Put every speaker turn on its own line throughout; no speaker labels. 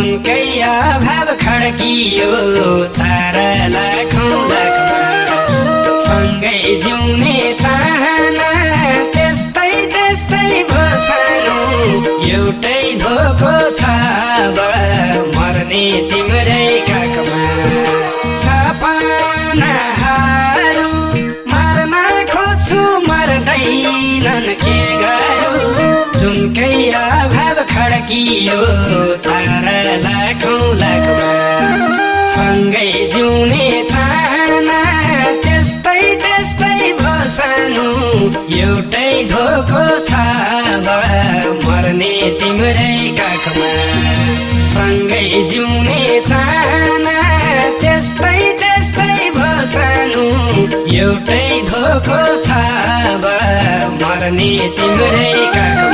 जुनकै अभाव खड्कियो तारा लाखौँ लाखमा सँगै जिउने चाहना त्यस्तै त्यस्तै भसानु एउटै धोको छ मर्ने तिम्रै काखमा।
सपनाहरू मर्न खोज्छु मर्दैनन् के गरू। जुनकै खड्कियो तारा लाखौँ लाखमा सँगै जिउने चाहना त्यस्तै त्यस्तै भसानु एउटै धोको छ मर्ने तिम्रै काखमा। सँगै जिउने चाहना त्यस्तै त्यस्तै भसानु एउटै धोको छ मर्ने तिम्रै काखमा।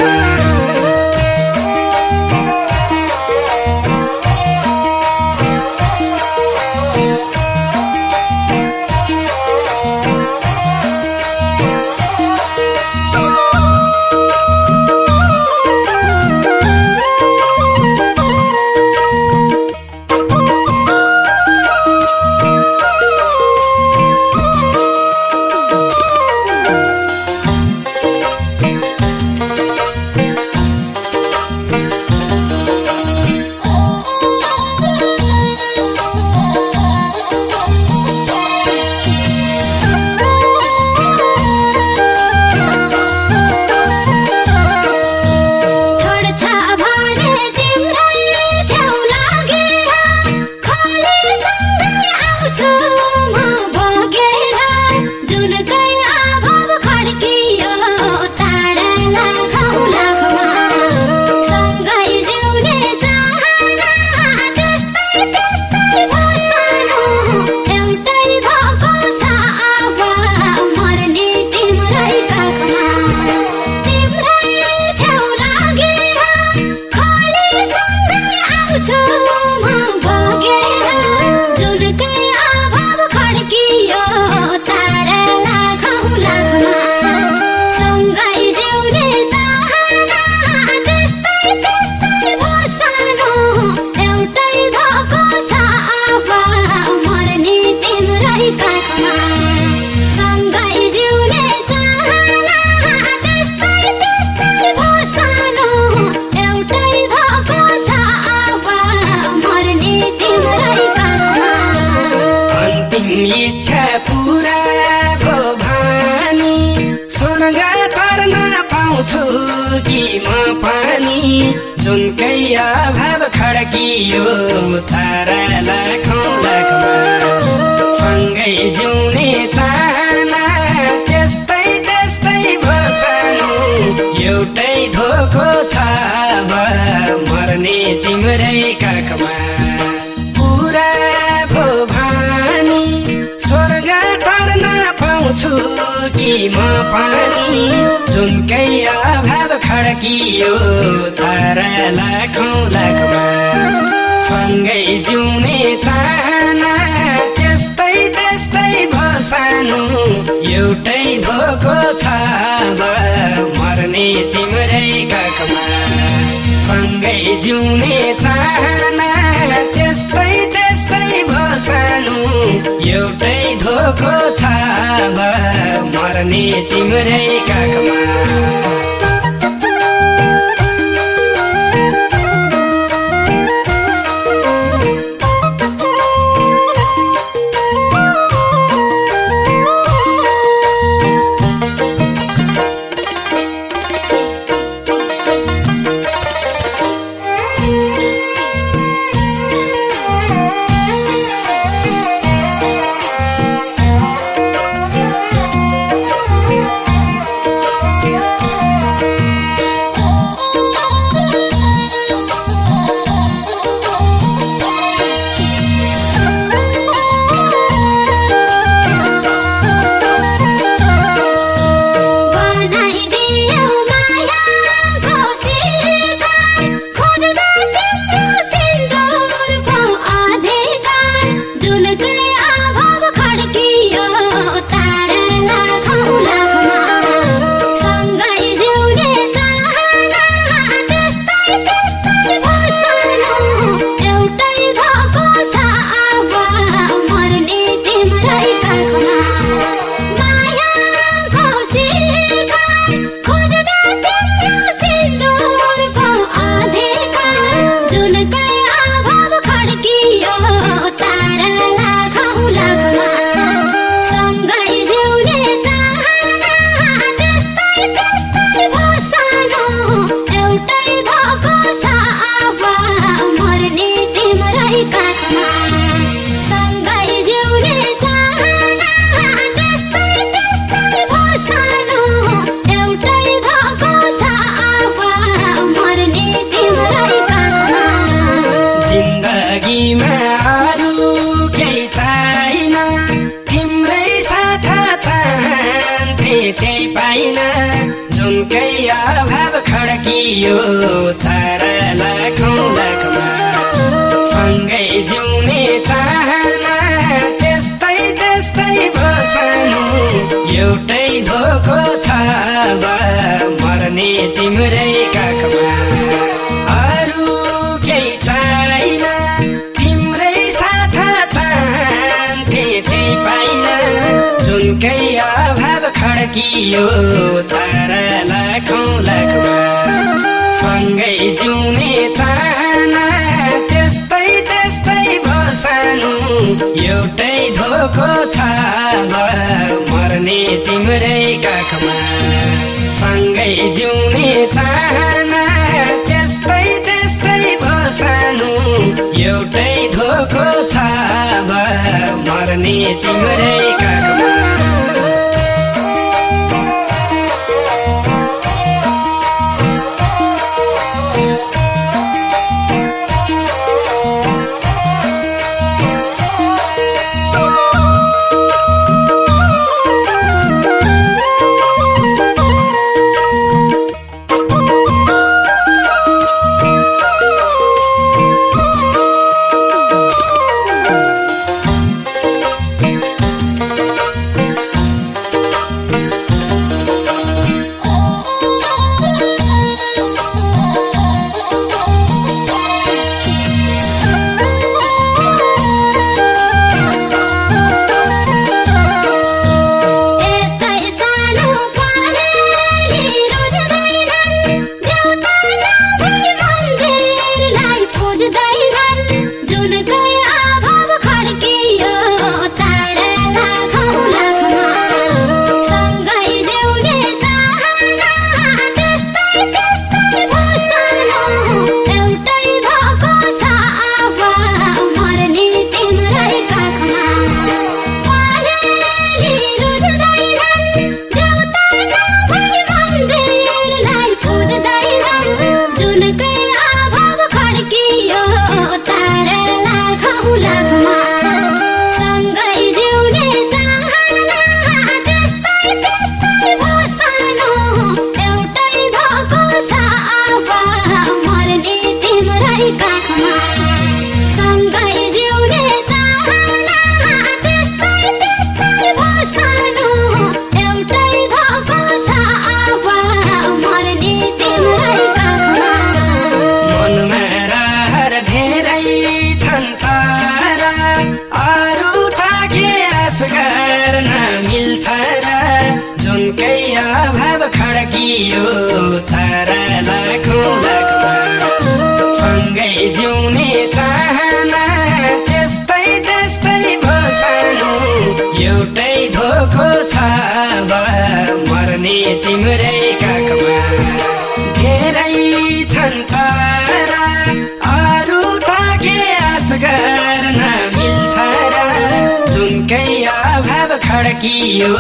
इच्छा पुरा भो भानी सुन पर्न पाउँछु कि म पानी। जुनकै अभाव खड्कियो तारा लाखौँ लाखमा। सँगै जिउने चाहना त्यस्तै त्यस्तै बसानु। एउटै धोको छ मर्ने तिम्रै
पाउँछु कि म पानी जुनकै अभाव खड्कियो तारा लाखौँ लाखमा सँगै जिउने चाहना त्यस्तै त्यस्तै भसानु। एउटै धोको छ मर्ने तिम्रै काखमा। सँगै जिउने चाहना त्यस्तै त्यस्तै भसानु। एउटै धोको छ मर्ने तिम्रै काखमा एउटै धोको छ मर्ने तिम्रै काखमा।
अरू केही छैन तिम्रै साथ चाहन्थे त्यही पाइन। जुनकै अभाव खड्कियो तारा लाखौँ लाखमा। सँगै जिउने चाहना भसानु एउटै धोको छ मर्ने तिम्रै काखमा। सँगै जिउने चाहना त्यस्तै त्यस्तै भसानु एउटै धोको छ मर्ने तिम्रै धोको छ मर्ने तिम्रै काखमा। धेरै छन् तारा अरू त के आश गर्न मिल्छ र जुनकै अभाव खड्कियो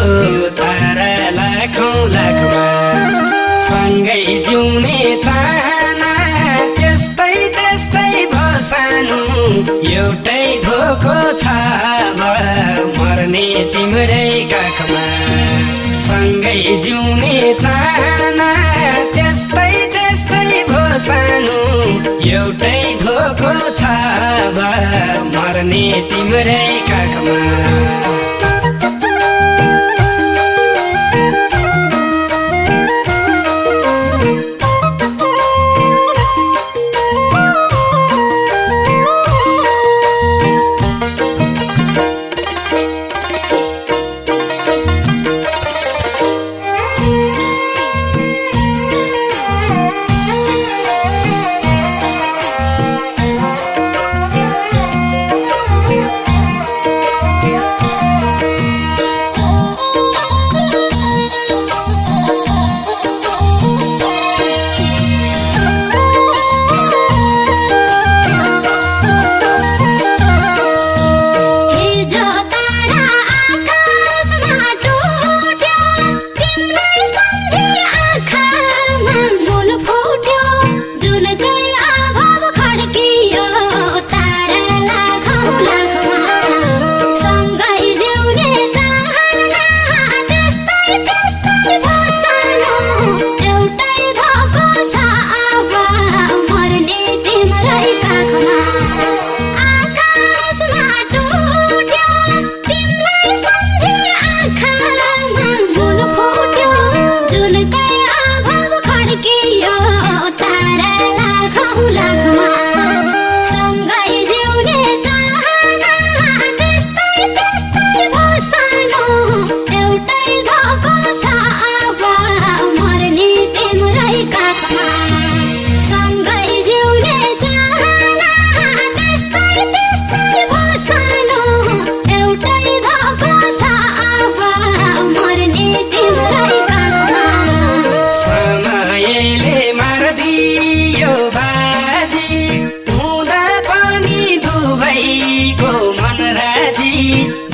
तारा लाखौँ लाखमा। सँगै जिउने त्यस्तै भसानु एउटै धोको छ मर्ने तिम्रै काखमा सँगै जिउने चाहना त्यस्तै त्यस्तै भसानु एउटै धोको छ बा मर्ने तिम्रै काखमा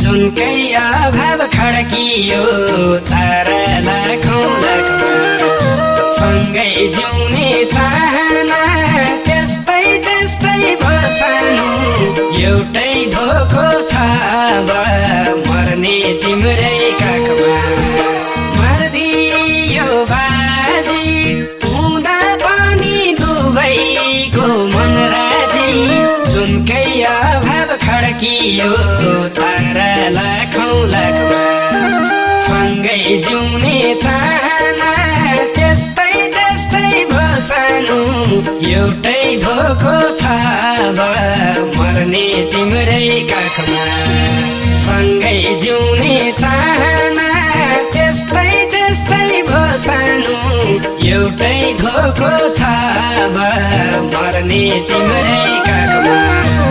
जुनकै अभाव खड्कियो तारा लाखमा। सँगै जिउने चाहना त्यस्तै त्यस्तै भसानु एउटै धोको छ मर्ने तिम्रै काखमा।
मारिदियो बाजी हुँदा पनि दुवैको मन राजी जुनकै अभाव खड्कियो तारा लाखौँ लाखमा। सँगै जिउने चाहना त्यस्तै त्यस्तै भसानु एउटै धोको छ बा मर्ने तिम्रै काखमा सँगै जिउने चाहना त्यस्तै त्यस्तै भसानु एउटै धोको छ मर्ने तिम्रै काखमा